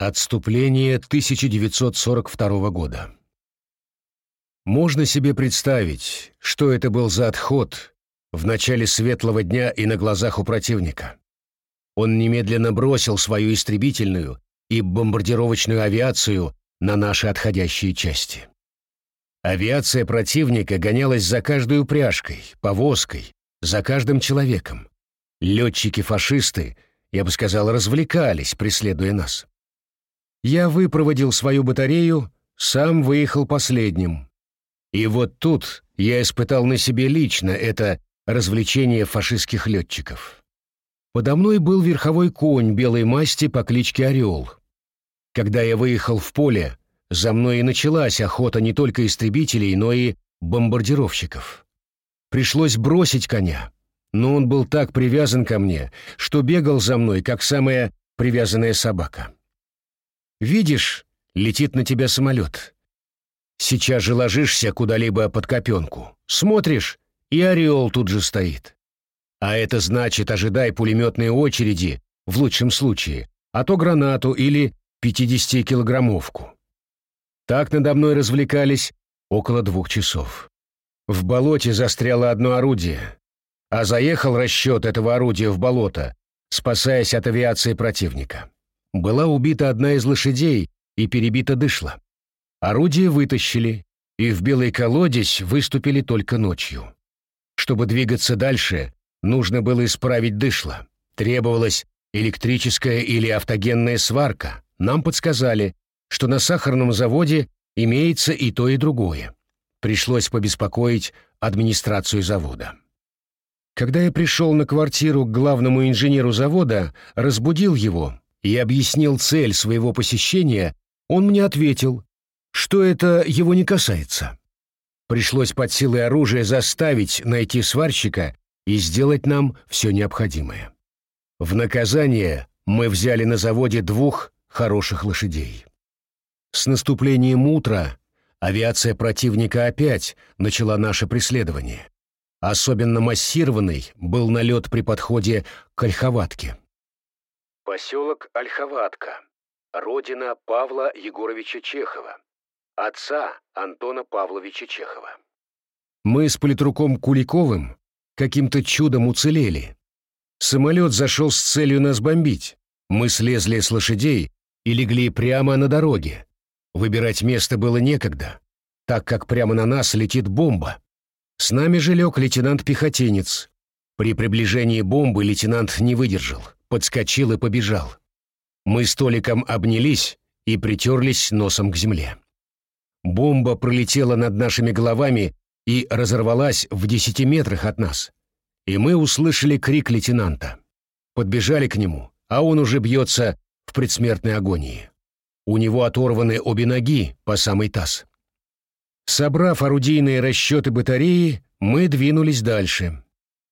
Отступление 1942 года. Можно себе представить, что это был за отход в начале светлого дня и на глазах у противника. Он немедленно бросил свою истребительную и бомбардировочную авиацию на наши отходящие части. Авиация противника гонялась за каждой упряжкой, повозкой, за каждым человеком. Летчики-фашисты, я бы сказал, развлекались, преследуя нас. Я выпроводил свою батарею, сам выехал последним. И вот тут я испытал на себе лично это развлечение фашистских летчиков. Подо мной был верховой конь белой масти по кличке Орел. Когда я выехал в поле, за мной и началась охота не только истребителей, но и бомбардировщиков. Пришлось бросить коня, но он был так привязан ко мне, что бегал за мной, как самая привязанная собака. Видишь, летит на тебя самолет. Сейчас же ложишься куда-либо под копенку. Смотришь, и орел тут же стоит. А это значит, ожидай пулеметной очереди, в лучшем случае, а то гранату или 50-килограммовку. Так надо мной развлекались около двух часов. В болоте застряло одно орудие, а заехал расчет этого орудия в болото, спасаясь от авиации противника. Была убита одна из лошадей и перебита дышла. Орудие вытащили, и в белый колодец выступили только ночью. Чтобы двигаться дальше, нужно было исправить дышло. Требовалась электрическая или автогенная сварка. Нам подсказали, что на сахарном заводе имеется и то, и другое. Пришлось побеспокоить администрацию завода. Когда я пришел на квартиру к главному инженеру завода, разбудил его и объяснил цель своего посещения, он мне ответил, что это его не касается. Пришлось под силой оружия заставить найти сварщика и сделать нам все необходимое. В наказание мы взяли на заводе двух хороших лошадей. С наступлением утра авиация противника опять начала наше преследование. Особенно массированный был налет при подходе к Ольховатке. Поселок Ольховатка. Родина Павла Егоровича Чехова. Отца Антона Павловича Чехова. Мы с политруком Куликовым каким-то чудом уцелели. Самолет зашел с целью нас бомбить. Мы слезли с лошадей и легли прямо на дороге. Выбирать место было некогда, так как прямо на нас летит бомба. С нами же лег лейтенант-пехотинец. При приближении бомбы лейтенант не выдержал подскочил и побежал. Мы с Толиком обнялись и притерлись носом к земле. Бомба пролетела над нашими головами и разорвалась в десяти метрах от нас. И мы услышали крик лейтенанта. Подбежали к нему, а он уже бьется в предсмертной агонии. У него оторваны обе ноги по самый таз. Собрав орудийные расчеты батареи, мы двинулись дальше.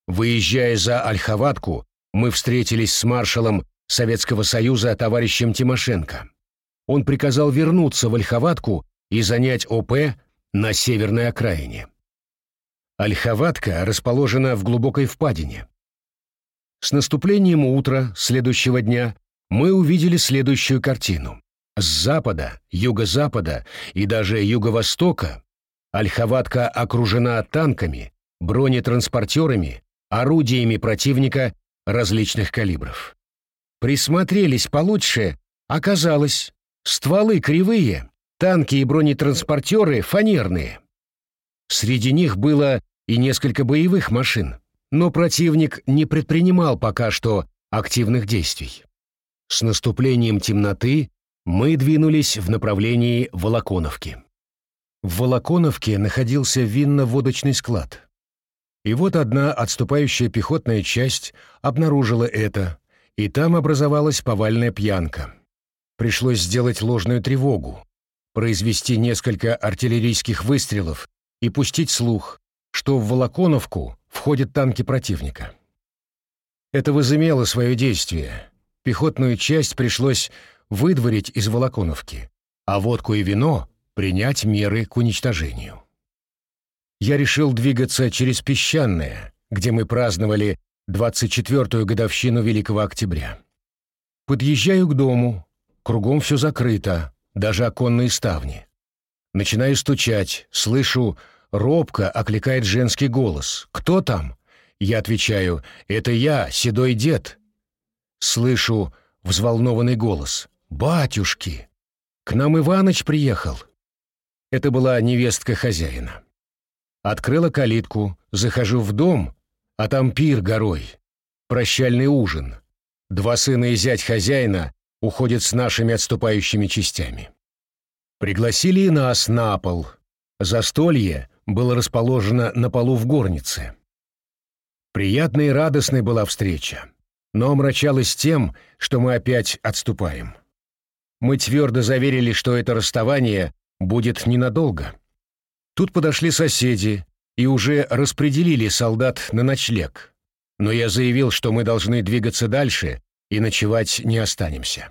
Выезжая за Ольховатку, мы встретились с маршалом Советского Союза товарищем Тимошенко. Он приказал вернуться в Ольховатку и занять ОП на северной окраине. Ольховатка расположена в глубокой впадине. С наступлением утра следующего дня мы увидели следующую картину. С запада, юго-запада и даже юго-востока Ольховатка окружена танками, бронетранспортерами, орудиями противника различных калибров. Присмотрелись получше, оказалось, стволы кривые, танки и бронетранспортеры фанерные. Среди них было и несколько боевых машин, но противник не предпринимал пока что активных действий. С наступлением темноты мы двинулись в направлении Волоконовки. В Волоконовке находился винно-водочный склад. И вот одна отступающая пехотная часть обнаружила это, и там образовалась повальная пьянка. Пришлось сделать ложную тревогу, произвести несколько артиллерийских выстрелов и пустить слух, что в Волоконовку входят танки противника. Это возымело свое действие. Пехотную часть пришлось выдворить из Волоконовки, а водку и вино принять меры к уничтожению я решил двигаться через Песчаное, где мы праздновали 24-ю годовщину Великого Октября. Подъезжаю к дому. Кругом все закрыто, даже оконные ставни. Начинаю стучать, слышу, робко окликает женский голос. «Кто там?» Я отвечаю, «Это я, седой дед». Слышу взволнованный голос. «Батюшки! К нам Иваныч приехал!» Это была невестка хозяина. Открыла калитку, захожу в дом, а там пир горой. Прощальный ужин. Два сына и зять хозяина уходят с нашими отступающими частями. Пригласили и нас на пол. Застолье было расположено на полу в горнице. Приятной и радостной была встреча, но омрачалась тем, что мы опять отступаем. Мы твердо заверили, что это расставание будет ненадолго. Тут подошли соседи и уже распределили солдат на ночлег. Но я заявил, что мы должны двигаться дальше и ночевать не останемся.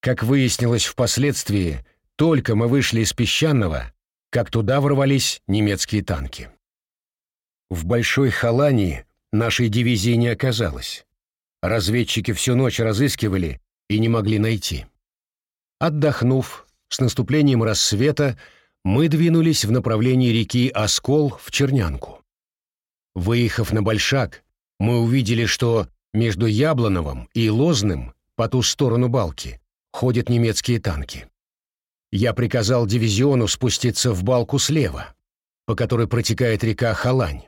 Как выяснилось впоследствии, только мы вышли из песчаного, как туда ворвались немецкие танки. В Большой Халании нашей дивизии не оказалось. Разведчики всю ночь разыскивали и не могли найти. Отдохнув, с наступлением рассвета мы двинулись в направлении реки Оскол в Чернянку. Выехав на Большак, мы увидели, что между Яблоновым и Лозным по ту сторону балки ходят немецкие танки. Я приказал дивизиону спуститься в балку слева, по которой протекает река Халань,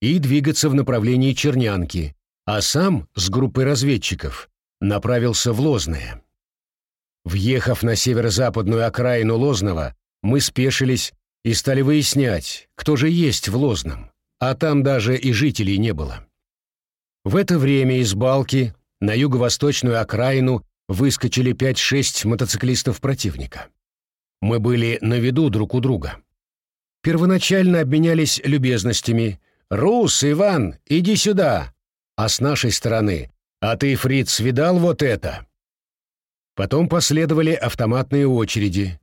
и двигаться в направлении Чернянки, а сам с группой разведчиков направился в Лозное. Въехав на северо-западную окраину Лозного, мы спешились и стали выяснять, кто же есть в Лозном, а там даже и жителей не было. В это время из балки на юго-восточную окраину выскочили 5-6 мотоциклистов противника. Мы были на виду друг у друга. Первоначально обменялись любезностями. «Рус, Иван, иди сюда!» А с нашей стороны «А ты, фриц, видал вот это?» Потом последовали автоматные очереди,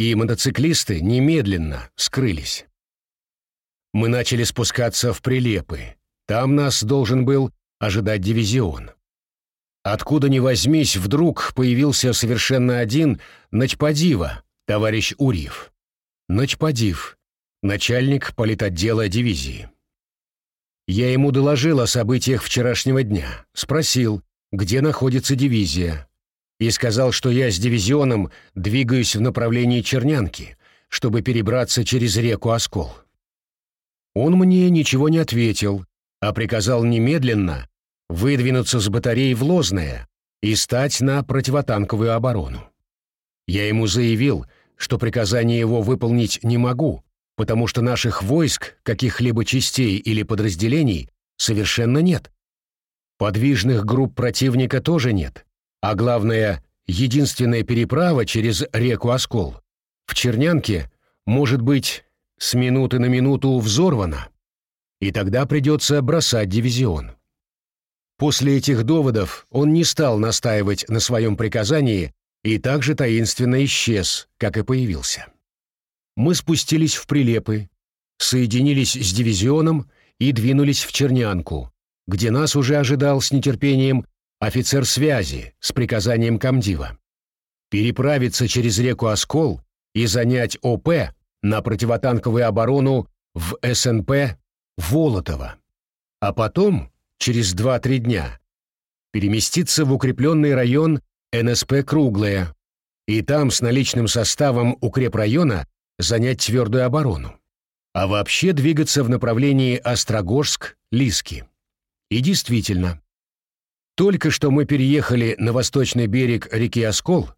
и мотоциклисты немедленно скрылись. Мы начали спускаться в прилепы. Там нас должен был ожидать дивизион. Откуда ни возьмись, вдруг появился совершенно один Начпадива, товарищ Урьев. Начпадив, начальник политотдела дивизии. Я ему доложил о событиях вчерашнего дня, спросил, где находится дивизия, и сказал, что я с дивизионом двигаюсь в направлении Чернянки, чтобы перебраться через реку Оскол. Он мне ничего не ответил, а приказал немедленно выдвинуться с батареи в Лозное и стать на противотанковую оборону. Я ему заявил, что приказание его выполнить не могу, потому что наших войск, каких-либо частей или подразделений, совершенно нет. Подвижных групп противника тоже нет, а главное, единственная переправа через реку Оскол в Чернянке может быть с минуты на минуту взорвана, и тогда придется бросать дивизион. После этих доводов он не стал настаивать на своем приказании и также таинственно исчез, как и появился. Мы спустились в Прилепы, соединились с дивизионом и двинулись в Чернянку, где нас уже ожидал с нетерпением офицер связи с приказанием комдива. Переправиться через реку Оскол и занять ОП на противотанковую оборону в СНП Волотово, а потом через 2-3 дня переместиться в укрепленный район НСП «Круглая» и там с наличным составом укрепрайона занять твердую оборону, а вообще двигаться в направлении Острогожск-Лиски. И действительно, только что мы переехали на восточный берег реки Оскол,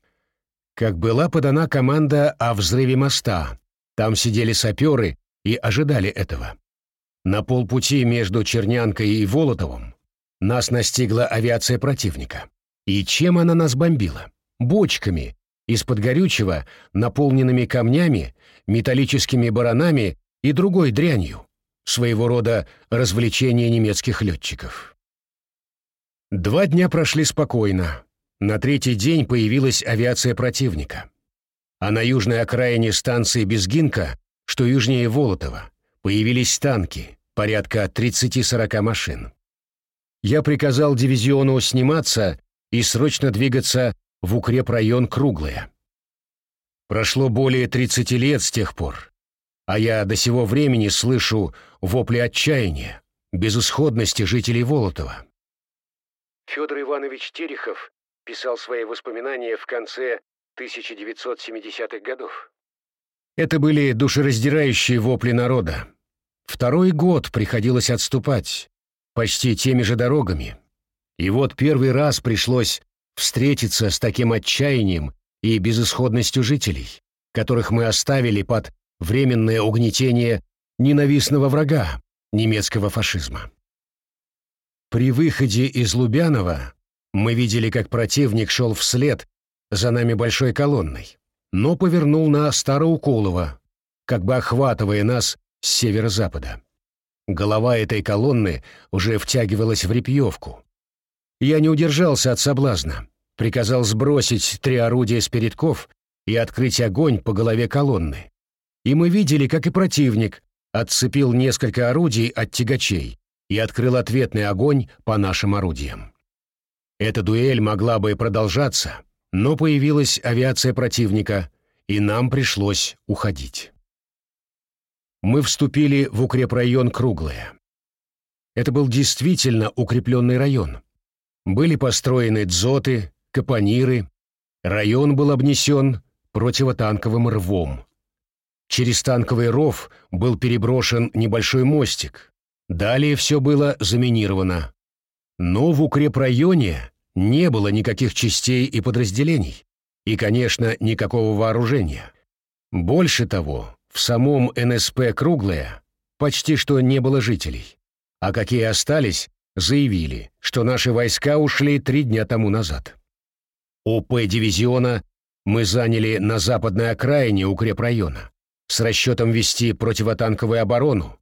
как была подана команда о взрыве моста. Там сидели саперы и ожидали этого. На полпути между Чернянкой и Волотовым нас настигла авиация противника. И чем она нас бомбила? Бочками, из-под горючего, наполненными камнями, металлическими баранами и другой дрянью. Своего рода развлечение немецких летчиков. Два дня прошли спокойно. На третий день появилась авиация противника. А на южной окраине станции Безгинка, что южнее Волотова, появились танки, порядка 30-40 машин. Я приказал дивизиону сниматься и срочно двигаться в укрепрайон Круглое. Прошло более 30 лет с тех пор, а я до сего времени слышу вопли отчаяния, безысходности жителей Волотова. Федор Иванович Терехов писал свои воспоминания в конце 1970-х годов. Это были душераздирающие вопли народа. Второй год приходилось отступать, почти теми же дорогами. И вот первый раз пришлось встретиться с таким отчаянием и безысходностью жителей, которых мы оставили под временное угнетение ненавистного врага, немецкого фашизма. При выходе из Лубянова мы видели, как противник шел вслед за нами большой колонной, но повернул на Староуколово, как бы охватывая нас с северо-запада. Голова этой колонны уже втягивалась в репьевку. Я не удержался от соблазна, приказал сбросить три орудия с передков и открыть огонь по голове колонны. И мы видели, как и противник отцепил несколько орудий от тягачей и открыл ответный огонь по нашим орудиям. Эта дуэль могла бы продолжаться, но появилась авиация противника, и нам пришлось уходить. Мы вступили в укрепрайон Круглое. Это был действительно укрепленный район. Были построены дзоты, капониры. Район был обнесен противотанковым рвом. Через танковый ров был переброшен небольшой мостик. Далее все было заминировано. Но в укрепрайоне не было никаких частей и подразделений. И, конечно, никакого вооружения. Больше того, в самом НСП «Круглое» почти что не было жителей. А какие остались, заявили, что наши войска ушли три дня тому назад. ОП дивизиона мы заняли на западной окраине укрепрайона с расчетом вести противотанковую оборону.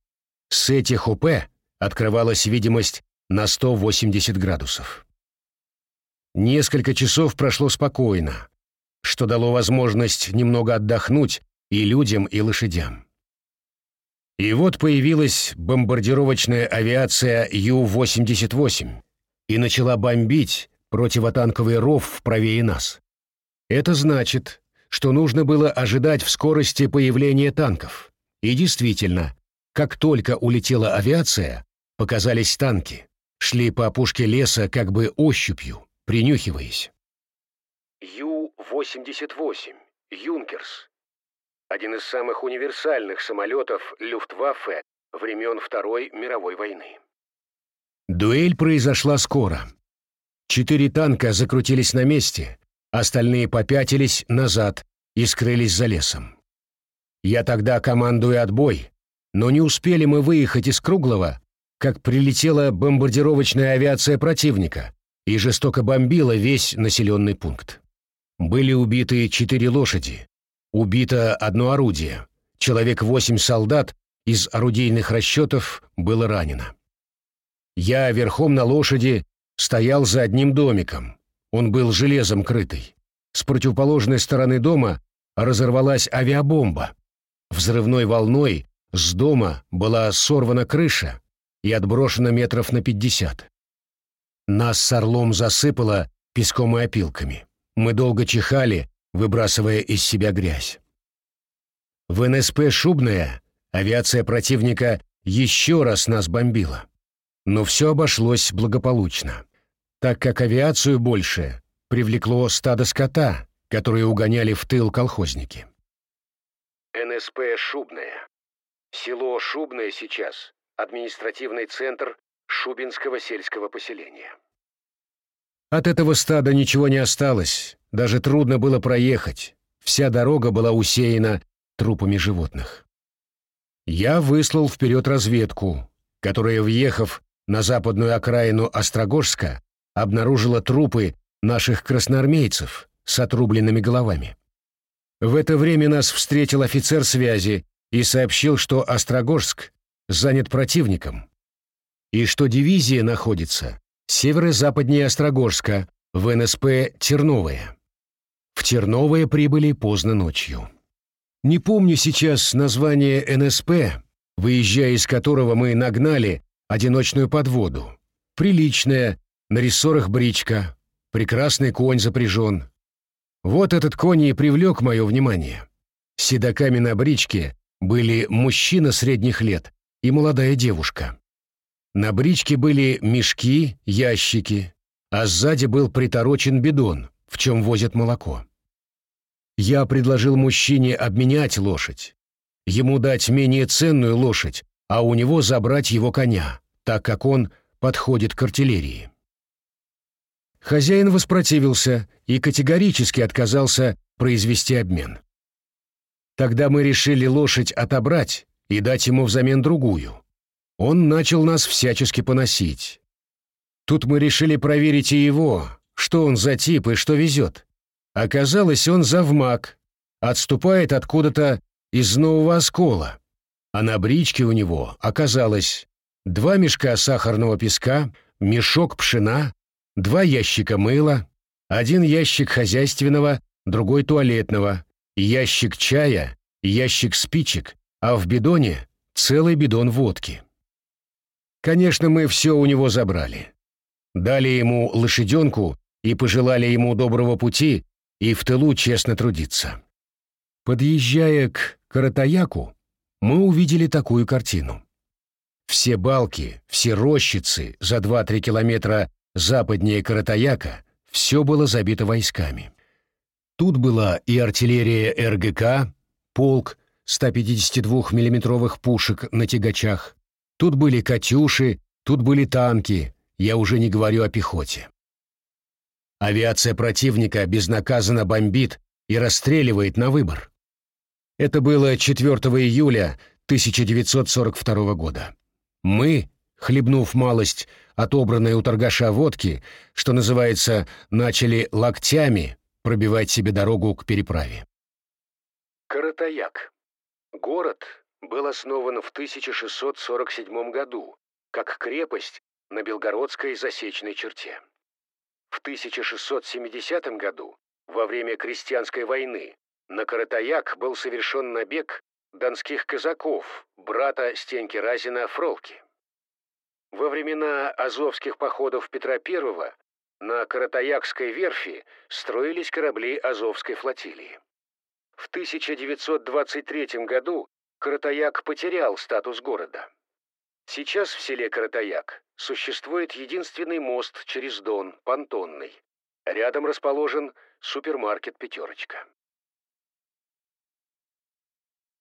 С этих ОП открывалась видимость на 180 градусов. Несколько часов прошло спокойно, что дало возможность немного отдохнуть и людям, и лошадям. И вот появилась бомбардировочная авиация Ю-88 и начала бомбить противотанковый ров правее нас. Это значит, что нужно было ожидать в скорости появления танков. И действительно, как только улетела авиация, показались танки, шли по опушке леса как бы ощупью, принюхиваясь. Ю-88, Юнкерс. Один из самых универсальных самолетов Люфтваффе времен Второй мировой войны. Дуэль произошла скоро. Четыре танка закрутились на месте, Остальные попятились назад и скрылись за лесом. Я тогда командую отбой, но не успели мы выехать из Круглого, как прилетела бомбардировочная авиация противника и жестоко бомбила весь населенный пункт. Были убиты четыре лошади, убито одно орудие, человек восемь солдат из орудийных расчетов было ранено. Я верхом на лошади стоял за одним домиком, он был железом крытый. С противоположной стороны дома разорвалась авиабомба. Взрывной волной с дома была сорвана крыша и отброшена метров на пятьдесят. Нас с орлом засыпало песком и опилками. Мы долго чихали, выбрасывая из себя грязь. В НСП «Шубная» авиация противника еще раз нас бомбила. Но все обошлось благополучно так как авиацию больше привлекло стадо скота, которые угоняли в тыл колхозники. НСП «Шубная». Село Шубное сейчас – административный центр Шубинского сельского поселения. От этого стада ничего не осталось, даже трудно было проехать. Вся дорога была усеяна трупами животных. Я выслал вперед разведку, которая, въехав на западную окраину Острогожска, обнаружила трупы наших красноармейцев с отрубленными головами. В это время нас встретил офицер связи и сообщил, что Острогожск занят противником и что дивизия находится северо-западнее Острогожска в НСП «Терновое». В Терновое прибыли поздно ночью. Не помню сейчас название НСП, выезжая из которого мы нагнали одиночную подводу. Приличная, на рессорах бричка, прекрасный конь запряжен. Вот этот конь и привлек мое внимание. Седоками на бричке были мужчина средних лет и молодая девушка. На бричке были мешки, ящики, а сзади был приторочен бидон, в чем возят молоко. Я предложил мужчине обменять лошадь, ему дать менее ценную лошадь, а у него забрать его коня, так как он подходит к артиллерии. Хозяин воспротивился и категорически отказался произвести обмен. Тогда мы решили лошадь отобрать и дать ему взамен другую. Он начал нас всячески поносить. Тут мы решили проверить и его, что он за тип и что везет. Оказалось, он завмак, отступает откуда-то из Нового Оскола, а на бричке у него оказалось два мешка сахарного песка, мешок пшена, два ящика мыла, один ящик хозяйственного, другой туалетного, ящик чая, ящик спичек, а в бидоне целый бидон водки. Конечно, мы все у него забрали. Дали ему лошаденку и пожелали ему доброго пути и в тылу честно трудиться. Подъезжая к Каратаяку, мы увидели такую картину. Все балки, все рощицы за 2-3 километра западнее Каратаяка все было забито войсками. Тут была и артиллерия РГК, полк 152 миллиметровых пушек на тягачах, тут были «Катюши», тут были танки, я уже не говорю о пехоте. Авиация противника безнаказанно бомбит и расстреливает на выбор. Это было 4 июля 1942 года. Мы, хлебнув малость отобранной у торгаша водки, что называется, начали локтями пробивать себе дорогу к переправе. Каратаяк. Город был основан в 1647 году как крепость на Белгородской засечной черте. В 1670 году, во время крестьянской войны, на Каратаяк был совершен набег донских казаков, брата Стеньки Разина Фролки. Во времена азовских походов Петра I на Каратаякской верфи строились корабли Азовской флотилии. В 1923 году Каратаяк потерял статус города. Сейчас в селе Каратаяк существует единственный мост через Дон, понтонный. Рядом расположен супермаркет «Пятерочка».